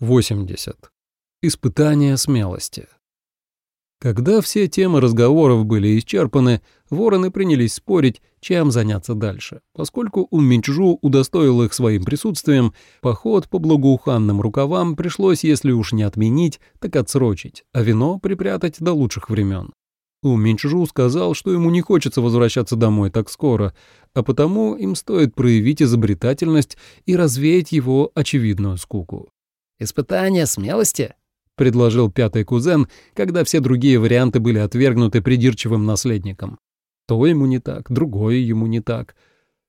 80. Испытание смелости. Когда все темы разговоров были исчерпаны, вороны принялись спорить, чем заняться дальше. Поскольку у Минчжу удостоил их своим присутствием, поход по благоуханным рукавам пришлось, если уж не отменить, так отсрочить, а вино припрятать до лучших времен. У Минчжу сказал, что ему не хочется возвращаться домой так скоро, а потому им стоит проявить изобретательность и развеять его очевидную скуку. «Испытание смелости?» — предложил пятый кузен, когда все другие варианты были отвергнуты придирчивым наследником. То ему не так, другое ему не так.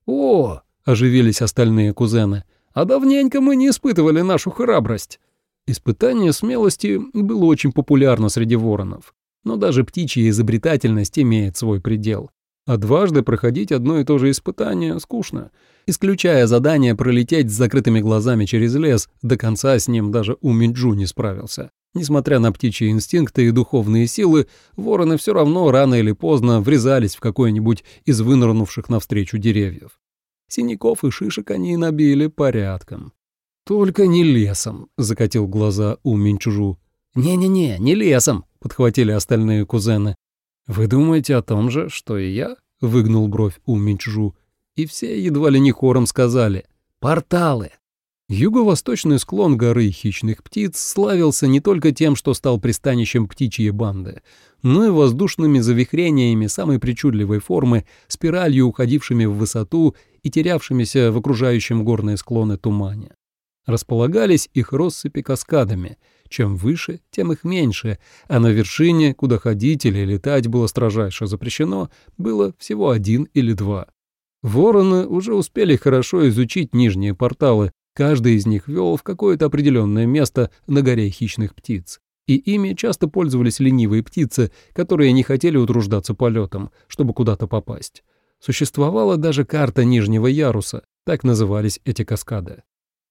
«О!» — оживились остальные кузены. «А давненько мы не испытывали нашу храбрость». Испытание смелости было очень популярно среди воронов. Но даже птичья изобретательность имеет свой предел. А дважды проходить одно и то же испытание скучно. Исключая задание пролететь с закрытыми глазами через лес, до конца с ним даже у Минджу не справился. Несмотря на птичьи инстинкты и духовные силы, вороны все равно рано или поздно врезались в какой-нибудь из вынырнувших навстречу деревьев. Синяков и шишек они набили порядком. «Только не лесом», — закатил глаза у Минчужу. «Не-не-не, не лесом», — подхватили остальные кузены. «Вы думаете о том же, что и я?» — выгнул бровь у Минчжу. И все едва ли не хором сказали «Порталы!». Юго-восточный склон горы хищных птиц славился не только тем, что стал пристанищем птичьей банды, но и воздушными завихрениями самой причудливой формы, спиралью, уходившими в высоту и терявшимися в окружающем горные склоны тумане. Располагались их россыпи каскадами — чем выше, тем их меньше, а на вершине, куда ходить или летать было строжайше запрещено, было всего один или два. Вороны уже успели хорошо изучить нижние порталы, каждый из них вел в какое-то определенное место на горе хищных птиц. И ими часто пользовались ленивые птицы, которые не хотели утруждаться полетом, чтобы куда-то попасть. Существовала даже карта нижнего яруса, так назывались эти каскады.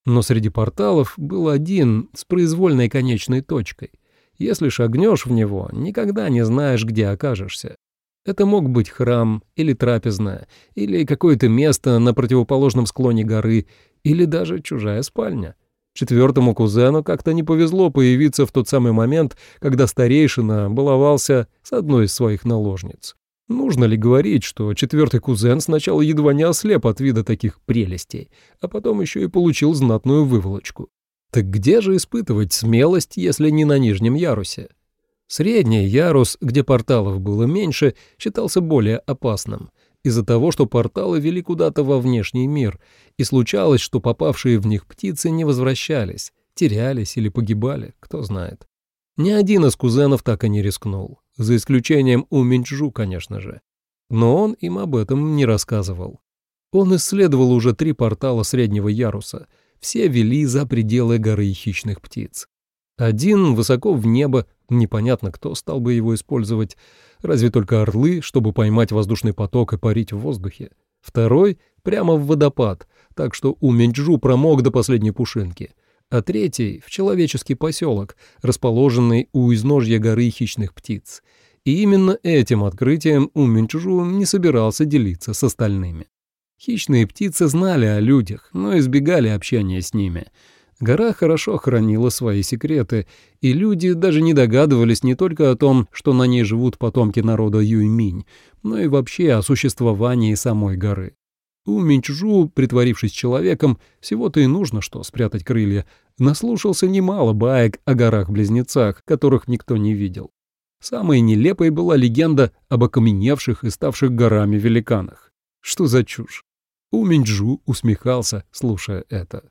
Но среди порталов был один с произвольной конечной точкой. Если шагнешь в него, никогда не знаешь, где окажешься. Это мог быть храм, или трапезная, или какое-то место на противоположном склоне горы, или даже чужая спальня. Четвертому кузену как-то не повезло появиться в тот самый момент, когда старейшина баловался с одной из своих наложниц. Нужно ли говорить, что четвертый кузен сначала едва не ослеп от вида таких прелестей, а потом еще и получил знатную выволочку? Так где же испытывать смелость, если не на нижнем ярусе? Средний ярус, где порталов было меньше, считался более опасным, из-за того, что порталы вели куда-то во внешний мир, и случалось, что попавшие в них птицы не возвращались, терялись или погибали, кто знает. Ни один из кузенов так и не рискнул. За исключением у Минчжу, конечно же. Но он им об этом не рассказывал. Он исследовал уже три портала среднего яруса. Все вели за пределы горы хищных птиц. Один высоко в небо, непонятно, кто стал бы его использовать, разве только орлы, чтобы поймать воздушный поток и парить в воздухе. Второй — прямо в водопад, так что у Менджу промок до последней пушинки. А третий — в человеческий поселок, расположенный у изножья горы хищных птиц. И именно этим открытием Уминчжу не собирался делиться с остальными. Хищные птицы знали о людях, но избегали общения с ними. Гора хорошо хранила свои секреты, и люди даже не догадывались не только о том, что на ней живут потомки народа Юйминь, но и вообще о существовании самой горы. У Минчжу, притворившись человеком, всего-то и нужно что спрятать крылья, наслушался немало баек о горах-близнецах, которых никто не видел. Самой нелепой была легенда об окаменевших и ставших горами великанах. Что за чушь? У Минджу усмехался, слушая это.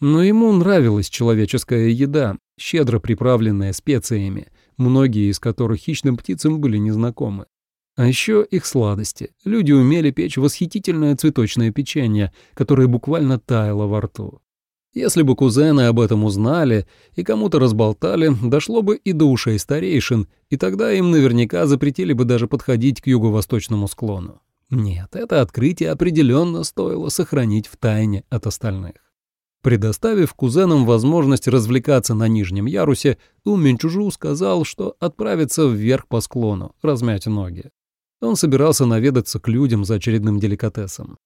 Но ему нравилась человеческая еда, щедро приправленная специями, многие из которых хищным птицам были незнакомы. А еще их сладости. Люди умели печь восхитительное цветочное печенье, которое буквально таяло во рту. Если бы кузены об этом узнали и кому-то разболтали, дошло бы и до ушей старейшин, и тогда им наверняка запретили бы даже подходить к юго-восточному склону. Нет, это открытие определенно стоило сохранить в тайне от остальных. Предоставив кузенам возможность развлекаться на нижнем ярусе, Уминчужу сказал, что отправится вверх по склону, размять ноги. Он собирался наведаться к людям за очередным деликатесом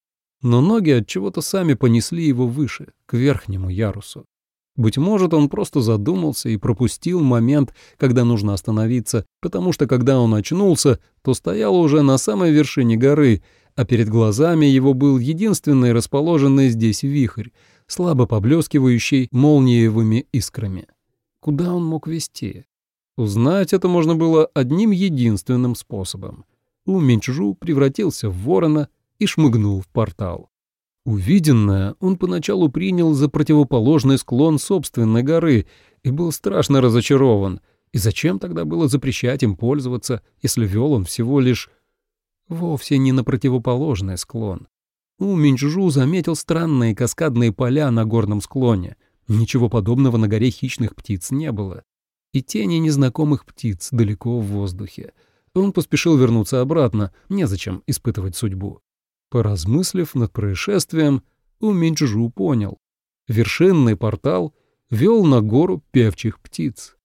но ноги от чего-то сами понесли его выше, к верхнему ярусу. Быть может, он просто задумался и пропустил момент, когда нужно остановиться, потому что когда он очнулся, то стоял уже на самой вершине горы, а перед глазами его был единственный расположенный здесь вихрь, слабо поблескивающий молниевыми искрами. Куда он мог вести? Узнать это можно было одним единственным способом. У Минчжу превратился в ворона и шмыгнул в портал. Увиденное он поначалу принял за противоположный склон собственной горы и был страшно разочарован. И зачем тогда было запрещать им пользоваться, если вел он всего лишь вовсе не на противоположный склон? У Минчжу заметил странные каскадные поля на горном склоне. Ничего подобного на горе хищных птиц не было. И тени незнакомых птиц далеко в воздухе. Он поспешил вернуться обратно, незачем испытывать судьбу. Поразмыслив над происшествием, Уминчжу понял. Вершинный портал вел на гору певчих птиц.